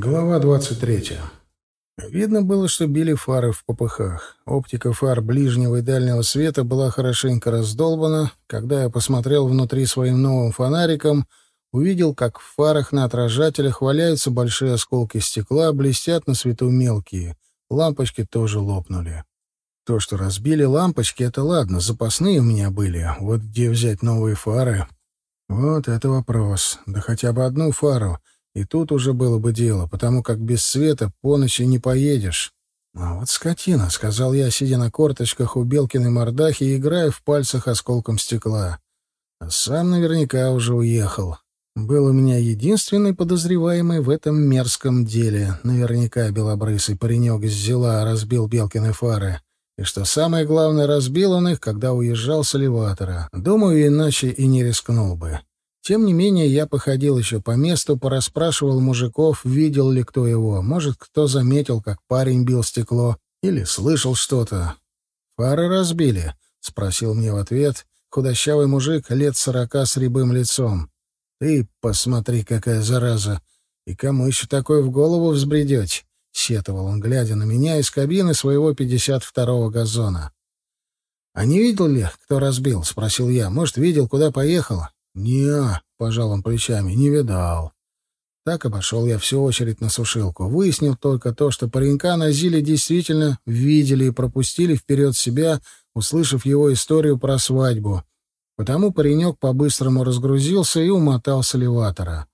Глава 23. Видно было, что били фары в попыхах. Оптика фар ближнего и дальнего света была хорошенько раздолбана. Когда я посмотрел внутри своим новым фонариком, увидел, как в фарах на отражателях валяются большие осколки стекла, блестят на свету мелкие. Лампочки тоже лопнули. То, что разбили лампочки, это ладно, запасные у меня были. Вот где взять новые фары? Вот это вопрос. Да хотя бы одну фару — и тут уже было бы дело, потому как без света по ночи не поедешь. «А вот скотина», — сказал я, сидя на корточках у Белкиной мордахи и играя в пальцах осколком стекла. А сам наверняка уже уехал. Был у меня единственный подозреваемый в этом мерзком деле. Наверняка белобрысый паренек с зела разбил Белкины фары. И что самое главное, разбил он их, когда уезжал с элеватора. Думаю, иначе и не рискнул бы. Тем не менее, я походил еще по месту, порасспрашивал мужиков, видел ли кто его. Может, кто заметил, как парень бил стекло, или слышал что-то. «Фары разбили?» — спросил мне в ответ худощавый мужик лет сорока с рябым лицом. «Ты посмотри, какая зараза! И кому еще такое в голову взбредете?» — сетовал он, глядя на меня из кабины своего пятьдесят второго газона. «А не видел ли, кто разбил?» — спросил я. «Может, видел, куда поехал?» «Не-а», пожал он плечами, — «не видал». Так обошел я всю очередь на сушилку. Выяснил только то, что паренька на Зиле действительно видели и пропустили вперед себя, услышав его историю про свадьбу. Потому паренек по-быстрому разгрузился и умотал с элеватора.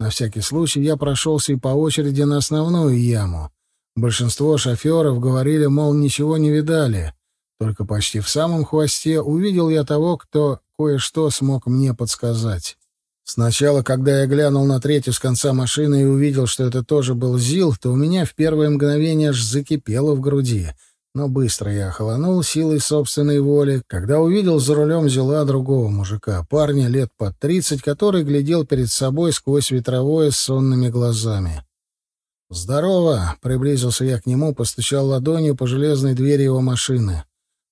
На всякий случай я прошелся и по очереди на основную яму. Большинство шоферов говорили, мол, ничего не видали. Только почти в самом хвосте увидел я того, кто кое-что смог мне подсказать. Сначала, когда я глянул на третью с конца машины и увидел, что это тоже был ЗИЛ, то у меня в первое мгновение аж закипело в груди. Но быстро я охолонул силой собственной воли, когда увидел за рулем ЗИЛа другого мужика, парня лет под тридцать, который глядел перед собой сквозь ветровое с сонными глазами. «Здорово!» — приблизился я к нему, постучал ладонью по железной двери его машины.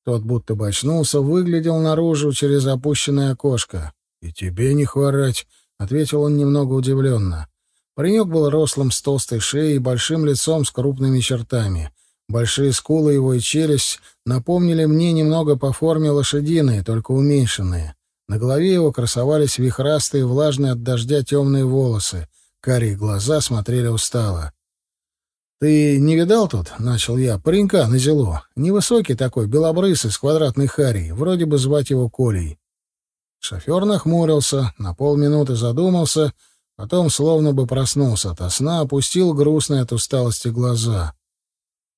Тот будто бы очнулся, выглядел наружу через опущенное окошко. «И тебе не хворать», — ответил он немного удивленно. Паренек был рослым с толстой шеей и большим лицом с крупными чертами. Большие скулы его и челюсть напомнили мне немного по форме лошадиные, только уменьшенные. На голове его красовались вихрастые, влажные от дождя темные волосы. Карие глаза смотрели устало. «Ты не видал тут?» — начал я. «Паренька на зело. Невысокий такой, белобрысый, с квадратной харей. Вроде бы звать его Колей». Шофер нахмурился, на полминуты задумался, потом, словно бы проснулся ото сна, опустил грустные от усталости глаза.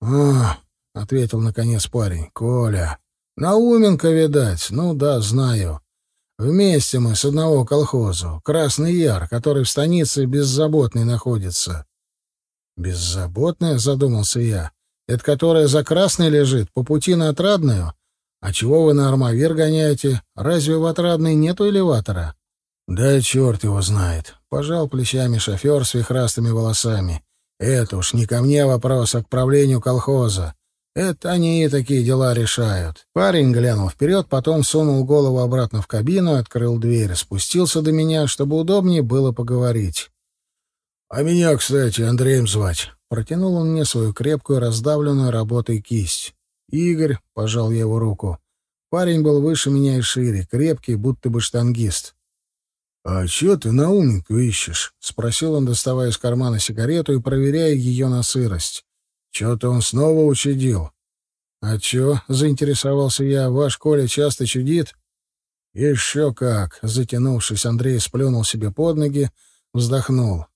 «А, — ответил наконец парень, — Коля. Науменко, видать. Ну да, знаю. Вместе мы с одного колхоза. Красный Яр, который в станице беззаботный находится. «Беззаботная?» — задумался я. «Это которая за красной лежит, по пути на Отрадную? А чего вы на Армавир гоняете? Разве в Отрадной нету элеватора?» «Да черт его знает!» — пожал плечами шофер с вихрастыми волосами. «Это уж не ко мне вопрос, а к правлению колхоза. Это они и такие дела решают». Парень глянул вперед, потом сунул голову обратно в кабину, открыл дверь, спустился до меня, чтобы удобнее было поговорить. «А меня, кстати, Андреем звать». Протянул он мне свою крепкую, раздавленную работой кисть. «Игорь», — пожал я его руку. Парень был выше меня и шире, крепкий, будто бы штангист. «А чё ты науменьку ищешь?» — спросил он, доставая из кармана сигарету и проверяя ее на сырость. «Чё-то он снова учудил». «А чё?» — заинтересовался я. «Ваш Коля часто чудит?» «Еще как!» — затянувшись, Андрей сплюнул себе под ноги, вздохнул.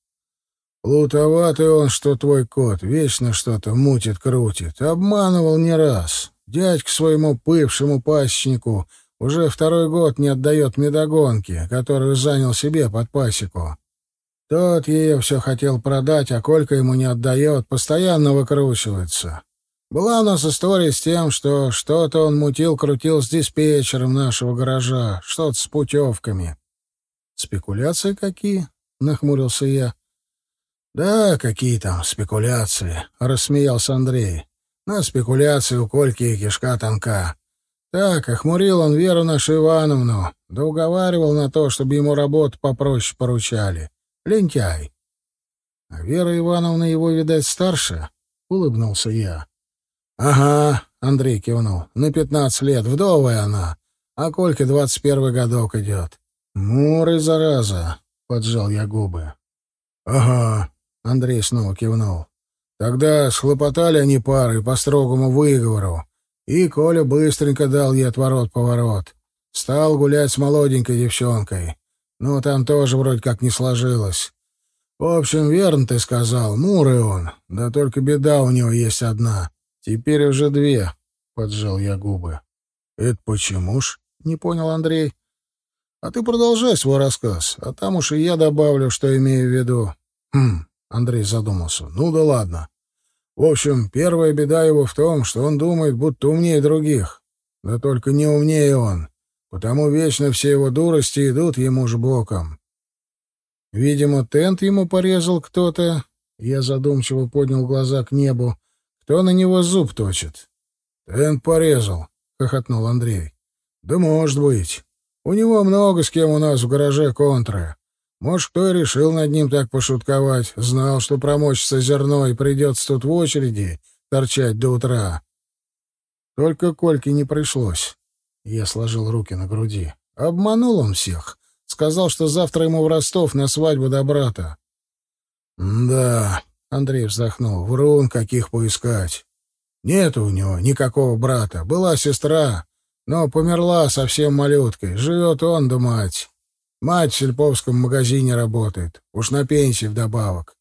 Плутоватый он, что твой кот, вечно что-то мутит-крутит. Обманывал не раз. Дядька своему бывшему пасечнику уже второй год не отдает медогонки, которую занял себе под пасеку. Тот ее все хотел продать, а Колька ему не отдает, постоянно выкручивается. Была у нас история с тем, что что-то он мутил-крутил с диспетчером нашего гаража, что-то с путевками. «Спекуляции какие?» — нахмурился я. «Да, какие там спекуляции», — рассмеялся Андрей. «На спекуляции у Кольки кишка тонка. Так, охмурил он Веру нашу Ивановну, да уговаривал на то, чтобы ему работу попроще поручали. Лентяй». А Вера Ивановна его, видать, старше, — улыбнулся я. — Ага, — Андрей кивнул, — на пятнадцать лет, вдовая она, а Кольке двадцать первый годок идет. — Муры, зараза, — поджал я губы. — Ага, — Андрей снова кивнул. Тогда схлопотали они парой по строгому выговору, и Коля быстренько дал ей отворот-поворот. Стал гулять с молоденькой девчонкой. Ну, там тоже вроде как не сложилось. В общем, верно ты сказал, мурый он. Да только беда у него есть одна. Теперь уже две, — поджал я губы. — Это почему ж? — не понял Андрей. — А ты продолжай свой рассказ, а там уж и я добавлю, что имею в виду. — Хм, — Андрей задумался. — Ну да ладно. В общем, первая беда его в том, что он думает, будто умнее других. Да только не умнее он, потому вечно все его дурости идут ему ж боком. Видимо, тент ему порезал кто-то. Я задумчиво поднял глаза к небу. Кто на него зуб точит? — Тент порезал, — хохотнул Андрей. — Да может быть. У него много с кем у нас в гараже контры. Может, кто и решил над ним так пошутковать. Знал, что промочится зерно, и придется тут в очереди торчать до утра. Только Кольке не пришлось. Я сложил руки на груди. Обманул он всех. Сказал, что завтра ему в Ростов на свадьбу до брата. «Да», — Андрей вздохнул, — «врун каких поискать. Нету у него никакого брата. Была сестра, но померла совсем малюткой. Живет он да мать. Мать в сельповском магазине работает. Уж на пенсии вдобавок».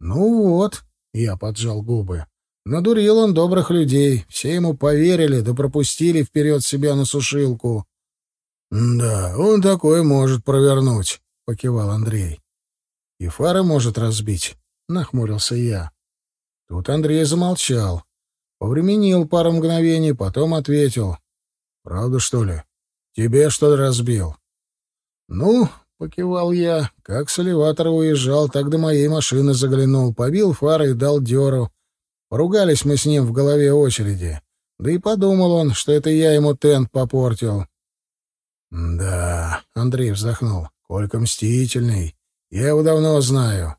«Ну вот», — я поджал губы, — надурил он добрых людей. Все ему поверили да пропустили вперед себя на сушилку. «Да, он такое может провернуть», — покивал Андрей. «И фары может разбить», — нахмурился я. Тут Андрей замолчал. Повременил пару мгновений, потом ответил. «Правда, что ли? Тебе, что ли, разбил?» «Ну, — покивал я, — как с уезжал, так до моей машины заглянул, побил фары и дал дёру. Поругались мы с ним в голове очереди. Да и подумал он, что это я ему тент попортил. «Да», — Андрей вздохнул, — «Колька мстительный. Я его давно знаю».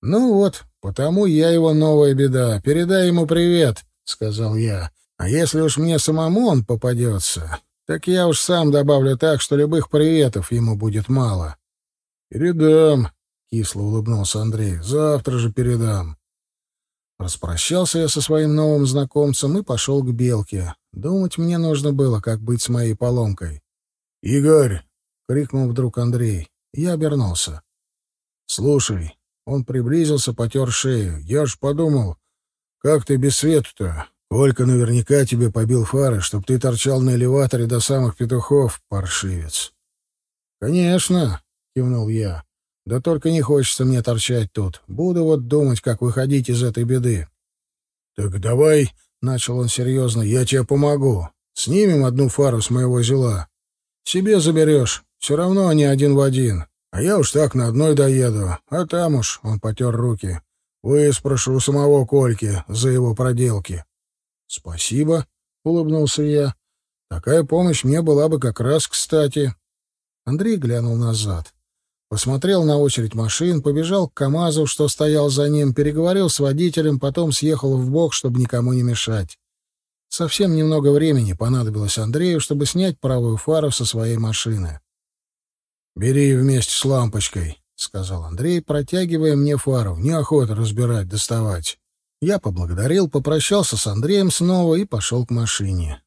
«Ну вот, потому я его новая беда. Передай ему привет», — сказал я. «А если уж мне самому он попадется, так я уж сам добавлю так, что любых приветов ему будет мало». «Передам», — кисло улыбнулся Андрей. «Завтра же передам». Распрощался я со своим новым знакомцем и пошел к Белке. Думать мне нужно было, как быть с моей поломкой. «Игорь!» — крикнул вдруг Андрей. Я обернулся. «Слушай». Он приблизился, потер шею. «Я ж подумал, как ты без света-то? Колька наверняка тебе побил фары, чтоб ты торчал на элеваторе до самых петухов, паршивец». «Конечно», — кивнул я. «Да только не хочется мне торчать тут. Буду вот думать, как выходить из этой беды». «Так давай», — начал он серьезно, — «я тебе помогу. Снимем одну фару с моего зела. Себе заберешь. Все равно они один в один. А я уж так на одной доеду. А там уж, — он потер руки, — выспрошу у самого Кольки за его проделки. — Спасибо, — улыбнулся я. Такая помощь мне была бы как раз кстати. Андрей глянул назад. Посмотрел на очередь машин, побежал к КамАЗу, что стоял за ним, переговорил с водителем, потом съехал в бок, чтобы никому не мешать. Совсем немного времени понадобилось Андрею, чтобы снять правую фару со своей машины. «Бери вместе с лампочкой», — сказал Андрей, протягивая мне фару. «Неохота разбирать, доставать». Я поблагодарил, попрощался с Андреем снова и пошел к машине.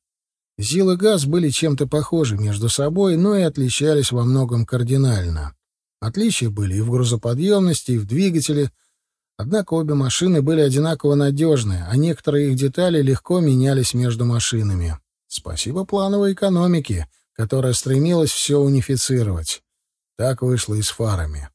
ЗИЛ и ГАЗ были чем-то похожи между собой, но и отличались во многом кардинально. Отличия были и в грузоподъемности, и в двигателе — Однако обе машины были одинаково надежны, а некоторые их детали легко менялись между машинами. Спасибо плановой экономике, которая стремилась все унифицировать. Так вышло и с фарами.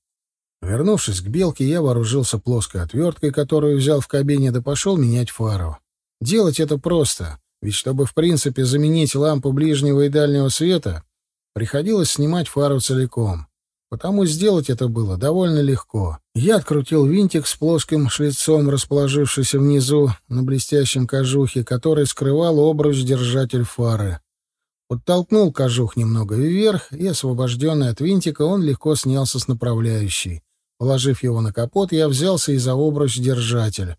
Вернувшись к «Белке», я вооружился плоской отверткой, которую взял в кабине, да пошел менять фару. Делать это просто, ведь чтобы в принципе заменить лампу ближнего и дальнего света, приходилось снимать фару целиком. Потому сделать это было довольно легко. Я открутил винтик с плоским шлицом, расположившийся внизу на блестящем кожухе, который скрывал обруч-держатель фары. Подтолкнул кожух немного вверх, и, освобожденный от винтика, он легко снялся с направляющей. Положив его на капот, я взялся и за обруч-держатель.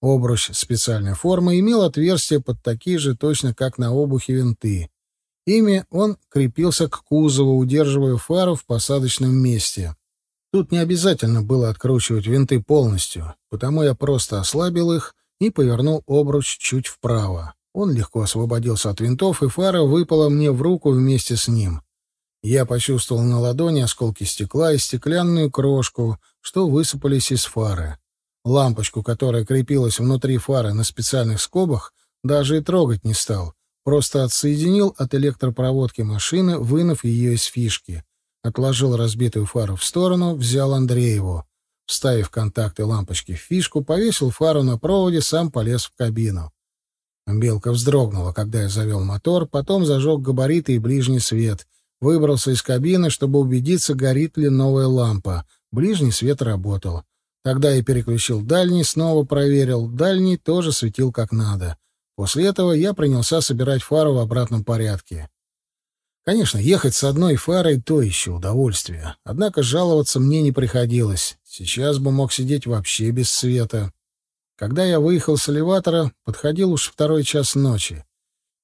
Обруч специальной формы имел отверстие под такие же, точно как на обухе винты. Ими он крепился к кузову, удерживая фару в посадочном месте. Тут не обязательно было откручивать винты полностью, потому я просто ослабил их и повернул обруч чуть вправо. Он легко освободился от винтов, и фара выпала мне в руку вместе с ним. Я почувствовал на ладони осколки стекла и стеклянную крошку, что высыпались из фары. Лампочку, которая крепилась внутри фары на специальных скобах, даже и трогать не стал. Просто отсоединил от электропроводки машины, вынув ее из фишки. Отложил разбитую фару в сторону, взял Андрееву. Вставив контакты лампочки в фишку, повесил фару на проводе, сам полез в кабину. Белка вздрогнула, когда я завел мотор, потом зажег габариты и ближний свет. Выбрался из кабины, чтобы убедиться, горит ли новая лампа. Ближний свет работал. Тогда я переключил дальний, снова проверил. Дальний тоже светил как надо. После этого я принялся собирать фару в обратном порядке. Конечно, ехать с одной фарой — то еще удовольствие. Однако жаловаться мне не приходилось. Сейчас бы мог сидеть вообще без света. Когда я выехал с элеватора, подходил уж второй час ночи.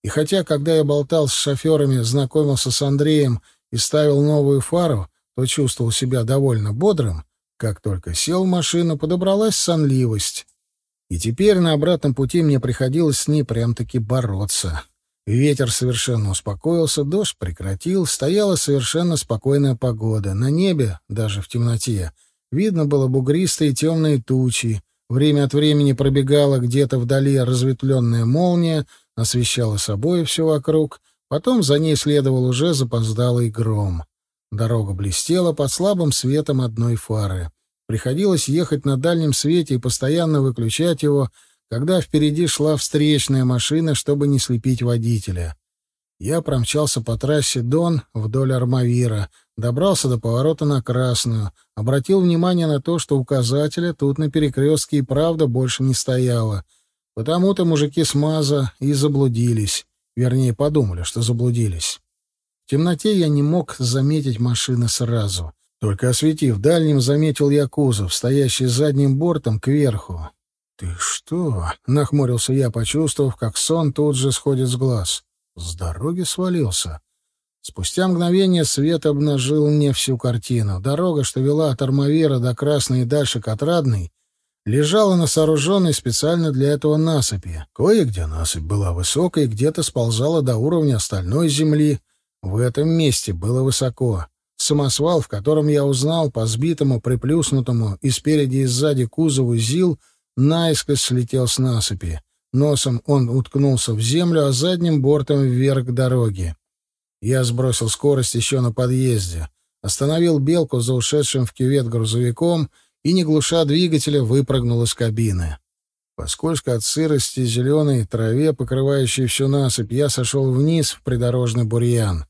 И хотя, когда я болтал с шоферами, знакомился с Андреем и ставил новую фару, то чувствовал себя довольно бодрым, как только сел в машину, подобралась сонливость. И теперь на обратном пути мне приходилось с ней прям-таки бороться. Ветер совершенно успокоился, дождь прекратил, стояла совершенно спокойная погода. На небе, даже в темноте, видно было бугристые темные тучи. Время от времени пробегала где-то вдали разветвленная молния, освещала собой все вокруг, потом за ней следовал уже запоздалый гром. Дорога блестела под слабым светом одной фары. Приходилось ехать на дальнем свете и постоянно выключать его, когда впереди шла встречная машина, чтобы не слепить водителя. Я промчался по трассе Дон вдоль Армавира, добрался до поворота на Красную, обратил внимание на то, что указателя тут на перекрестке и правда больше не стояло. Потому-то мужики с МАЗа и заблудились. Вернее, подумали, что заблудились. В темноте я не мог заметить машины сразу. Только осветив дальним, заметил я кузов, стоящий задним бортом кверху. «Ты что?» — нахмурился я, почувствовав, как сон тут же сходит с глаз. С дороги свалился. Спустя мгновение свет обнажил мне всю картину. Дорога, что вела от Армавира до Красной и дальше к Отрадной, лежала на сооруженной специально для этого насыпи. Кое-где насыпь была высокой, где-то сползала до уровня остальной земли. В этом месте было высоко. Самосвал, в котором я узнал по сбитому, приплюснутому и спереди и сзади кузову ЗИЛ, наискось слетел с насыпи. Носом он уткнулся в землю, а задним бортом вверх к дороге. Я сбросил скорость еще на подъезде, остановил белку за ушедшим в кювет грузовиком и, не глуша двигателя, выпрыгнул из кабины. Поскольку от сырости зеленой траве, покрывающей всю насыпь, я сошел вниз в придорожный бурьян.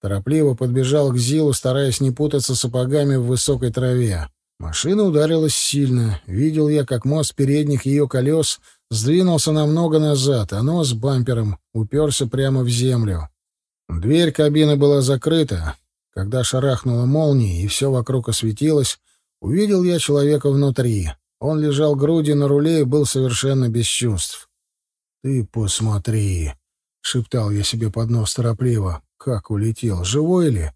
Торопливо подбежал к Зилу, стараясь не путаться сапогами в высокой траве. Машина ударилась сильно. Видел я, как мост передних ее колес сдвинулся намного назад, а нос бампером уперся прямо в землю. Дверь кабины была закрыта. Когда шарахнула молния и все вокруг осветилось, увидел я человека внутри. Он лежал грудью на руле и был совершенно без чувств. «Ты посмотри!» — шептал я себе под нос торопливо. «Как улетел? Живой ли?»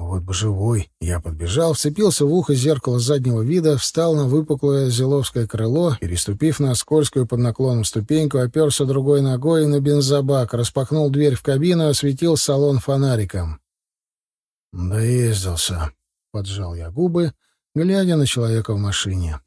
Вот бы живой. Я подбежал, вцепился в ухо зеркало заднего вида, встал на выпуклое зеловское крыло, переступив на скользкую под наклоном ступеньку, оперся другой ногой на бензобак, распахнул дверь в кабину осветил салон фонариком. «Доездился», — поджал я губы, глядя на человека в машине.